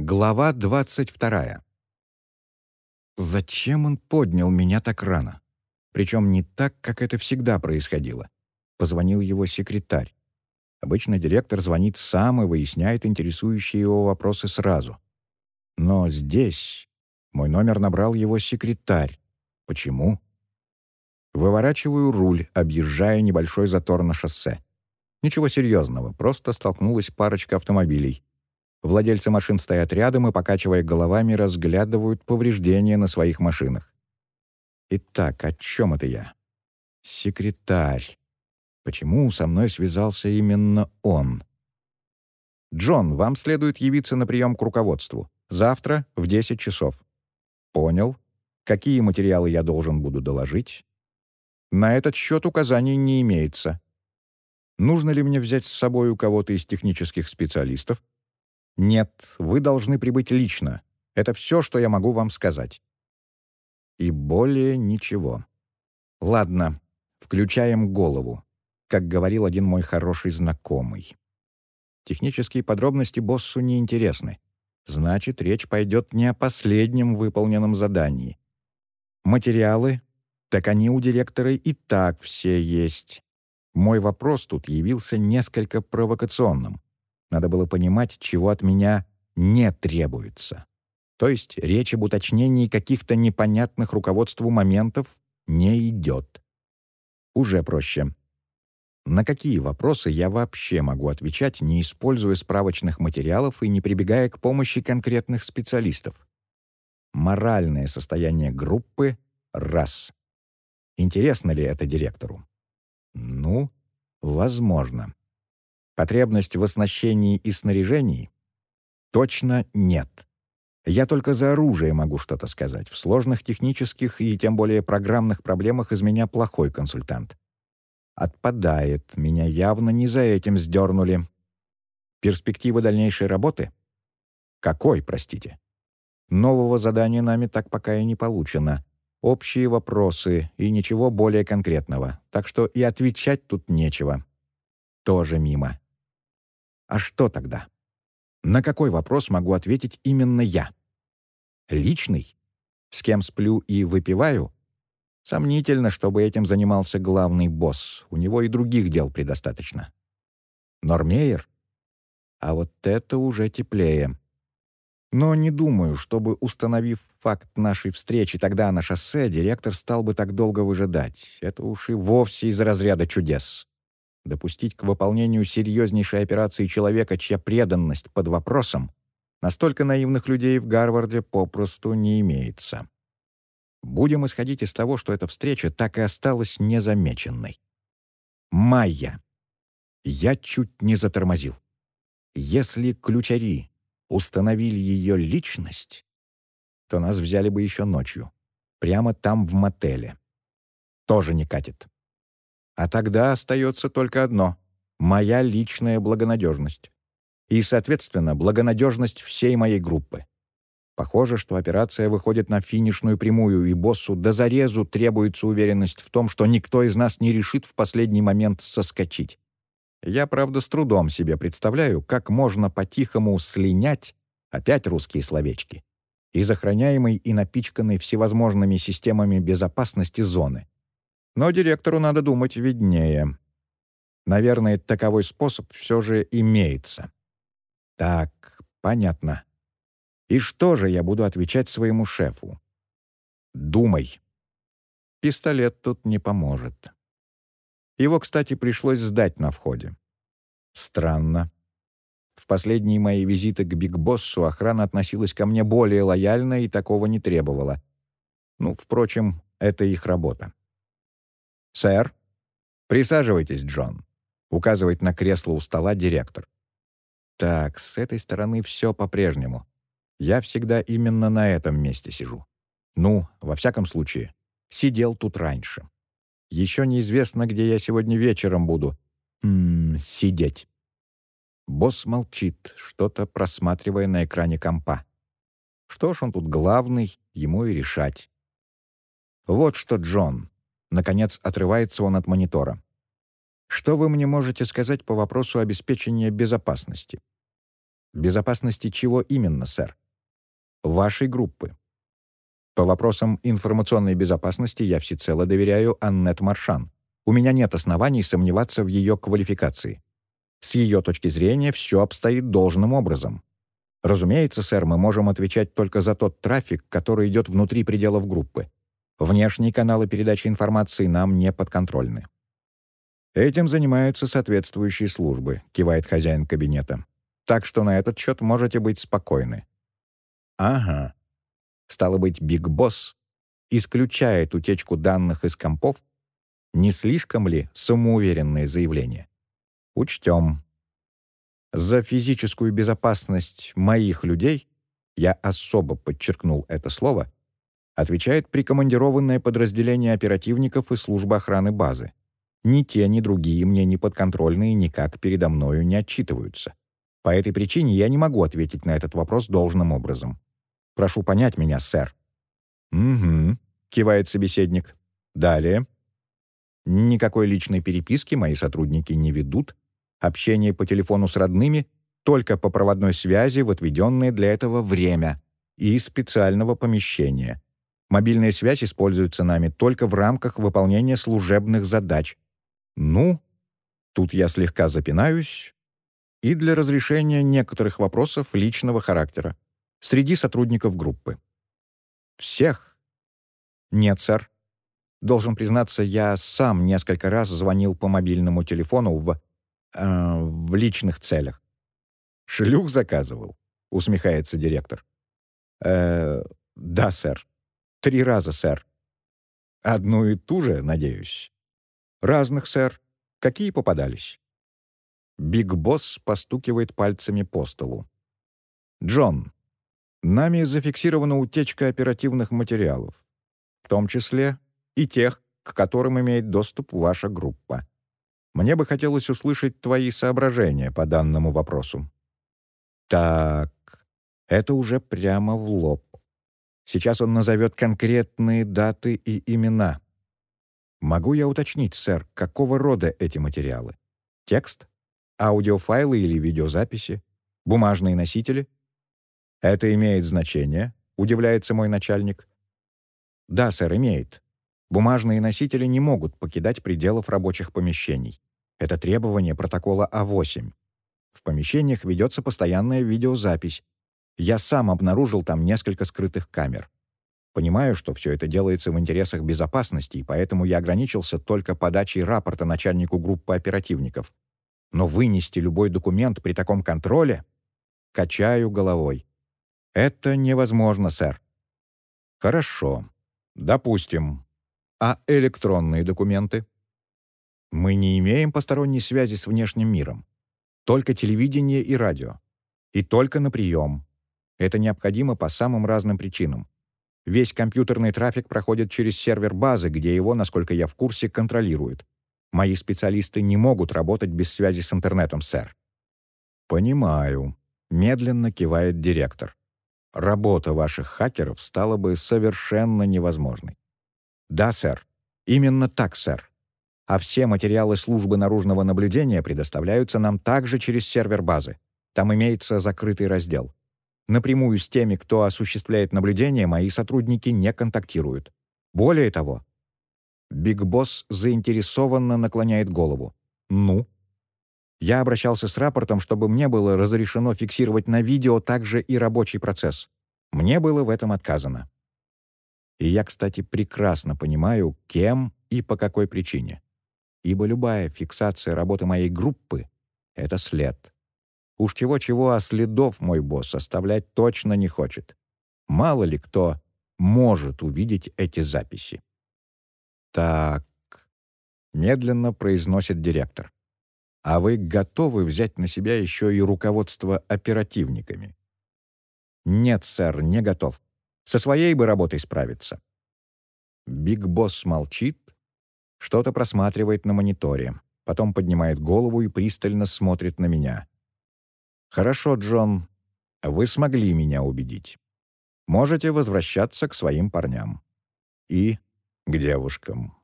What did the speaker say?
Глава 22. Зачем он поднял меня так рано? Причем не так, как это всегда происходило. Позвонил его секретарь. Обычно директор звонит сам и выясняет интересующие его вопросы сразу. Но здесь мой номер набрал его секретарь. Почему? Выворачиваю руль, объезжая небольшой затор на шоссе. Ничего серьезного, просто столкнулась парочка автомобилей. Владельцы машин стоят рядом и, покачивая головами, разглядывают повреждения на своих машинах. Итак, о чем это я? Секретарь. Почему со мной связался именно он? «Джон, вам следует явиться на прием к руководству. Завтра в 10 часов». «Понял. Какие материалы я должен буду доложить?» «На этот счет указаний не имеется». «Нужно ли мне взять с собой у кого-то из технических специалистов?» «Нет, вы должны прибыть лично. Это все, что я могу вам сказать». И более ничего. Ладно, включаем голову, как говорил один мой хороший знакомый. Технические подробности боссу не интересны. Значит, речь пойдет не о последнем выполненном задании. Материалы? Так они у директора и так все есть. Мой вопрос тут явился несколько провокационным. Надо было понимать, чего от меня не требуется. То есть речь об уточнении каких-то непонятных руководству моментов не идет. Уже проще. На какие вопросы я вообще могу отвечать, не используя справочных материалов и не прибегая к помощи конкретных специалистов? Моральное состояние группы — раз. Интересно ли это директору? Ну, возможно. Потребность в оснащении и снаряжении? Точно нет. Я только за оружие могу что-то сказать. В сложных технических и тем более программных проблемах из меня плохой консультант. Отпадает. Меня явно не за этим сдернули. Перспектива дальнейшей работы? Какой, простите? Нового задания нами так пока и не получено. Общие вопросы и ничего более конкретного. Так что и отвечать тут нечего. Тоже мимо. А что тогда? На какой вопрос могу ответить именно я? Личный? С кем сплю и выпиваю? Сомнительно, чтобы этим занимался главный босс. У него и других дел предостаточно. Нормейер? А вот это уже теплее. Но не думаю, чтобы, установив факт нашей встречи тогда на шоссе, директор стал бы так долго выжидать. Это уж и вовсе из разряда чудес. Допустить к выполнению серьезнейшей операции человека, чья преданность под вопросом, настолько наивных людей в Гарварде попросту не имеется. Будем исходить из того, что эта встреча так и осталась незамеченной. Майя. Я чуть не затормозил. Если ключари установили ее личность, то нас взяли бы еще ночью. Прямо там, в мотеле. Тоже не катит. А тогда остается только одно — моя личная благонадежность. И, соответственно, благонадежность всей моей группы. Похоже, что операция выходит на финишную прямую, и боссу до зарезу требуется уверенность в том, что никто из нас не решит в последний момент соскочить. Я, правда, с трудом себе представляю, как можно по-тихому слинять, опять русские словечки, из охраняемой и напичканной всевозможными системами безопасности зоны. Но директору надо думать виднее. Наверное, таковой способ все же имеется. Так, понятно. И что же я буду отвечать своему шефу? Думай. Пистолет тут не поможет. Его, кстати, пришлось сдать на входе. Странно. В последние мои визиты к Биг Боссу охрана относилась ко мне более лояльно и такого не требовала. Ну, впрочем, это их работа. «Сэр?» «Присаживайтесь, Джон», — указывает на кресло у стола директор. «Так, с этой стороны все по-прежнему. Я всегда именно на этом месте сижу. Ну, во всяком случае, сидел тут раньше. Еще неизвестно, где я сегодня вечером буду. М -м, сидеть». Босс молчит, что-то просматривая на экране компа. Что ж, он тут главный, ему и решать. «Вот что, Джон, Наконец, отрывается он от монитора. «Что вы мне можете сказать по вопросу обеспечения безопасности?» Безопасности чего именно, сэр? Вашей группы. По вопросам информационной безопасности я всецело доверяю Аннет Маршан. У меня нет оснований сомневаться в ее квалификации. С ее точки зрения все обстоит должным образом. Разумеется, сэр, мы можем отвечать только за тот трафик, который идет внутри пределов группы. Внешние каналы передачи информации нам не подконтрольны. Этим занимаются соответствующие службы, кивает хозяин кабинета. Так что на этот счет можете быть спокойны. Ага. Стало быть, Биг Босс исключает утечку данных из компов? Не слишком ли самоуверенное заявление? Учтем. За физическую безопасность моих людей, я особо подчеркнул это слово, отвечает прикомандированное подразделение оперативников и служба охраны базы. Ни те, ни другие мне не подконтрольные никак передо мною не отчитываются. По этой причине я не могу ответить на этот вопрос должным образом. Прошу понять меня, сэр». «Угу», — кивает собеседник. «Далее». Никакой личной переписки мои сотрудники не ведут, общение по телефону с родными только по проводной связи в отведенное для этого время и специального помещения. Мобильная связь используется нами только в рамках выполнения служебных задач. Ну, тут я слегка запинаюсь, и для разрешения некоторых вопросов личного характера среди сотрудников группы. Всех? Нет, сэр. Должен признаться, я сам несколько раз звонил по мобильному телефону в э, в личных целях. «Шлюх заказывал?» — усмехается директор. «Э, да, сэр. Три раза, сэр. Одну и ту же, надеюсь?» «Разных, сэр. Какие попадались?» Биг Босс постукивает пальцами по столу. «Джон, нами зафиксирована утечка оперативных материалов, в том числе и тех, к которым имеет доступ ваша группа. Мне бы хотелось услышать твои соображения по данному вопросу». «Так, это уже прямо в лоб. Сейчас он назовет конкретные даты и имена. Могу я уточнить, сэр, какого рода эти материалы? Текст? Аудиофайлы или видеозаписи? Бумажные носители? Это имеет значение?» — удивляется мой начальник. «Да, сэр, имеет. Бумажные носители не могут покидать пределов рабочих помещений. Это требование протокола А8. В помещениях ведется постоянная видеозапись. Я сам обнаружил там несколько скрытых камер. Понимаю, что все это делается в интересах безопасности, и поэтому я ограничился только подачей рапорта начальнику группы оперативников. Но вынести любой документ при таком контроле? Качаю головой. Это невозможно, сэр. Хорошо. Допустим. А электронные документы? Мы не имеем посторонней связи с внешним миром. Только телевидение и радио. И только на прием. Это необходимо по самым разным причинам. Весь компьютерный трафик проходит через сервер базы, где его, насколько я в курсе, контролируют. Мои специалисты не могут работать без связи с интернетом, сэр. «Понимаю», — медленно кивает директор. «Работа ваших хакеров стала бы совершенно невозможной». «Да, сэр. Именно так, сэр а все материалы службы наружного наблюдения предоставляются нам также через сервер базы. Там имеется закрытый раздел. Напрямую с теми, кто осуществляет наблюдение, мои сотрудники не контактируют. Более того, Биг Босс заинтересованно наклоняет голову. «Ну?» Я обращался с рапортом, чтобы мне было разрешено фиксировать на видео также и рабочий процесс. Мне было в этом отказано. И я, кстати, прекрасно понимаю, кем и по какой причине ибо любая фиксация работы моей группы — это след. Уж чего-чего, а следов мой босс оставлять точно не хочет. Мало ли кто может увидеть эти записи. «Так», — медленно произносит директор. «А вы готовы взять на себя еще и руководство оперативниками?» «Нет, сэр, не готов. Со своей бы работой справиться». Биг Босс молчит, что-то просматривает на мониторе, потом поднимает голову и пристально смотрит на меня. «Хорошо, Джон, вы смогли меня убедить. Можете возвращаться к своим парням. И к девушкам».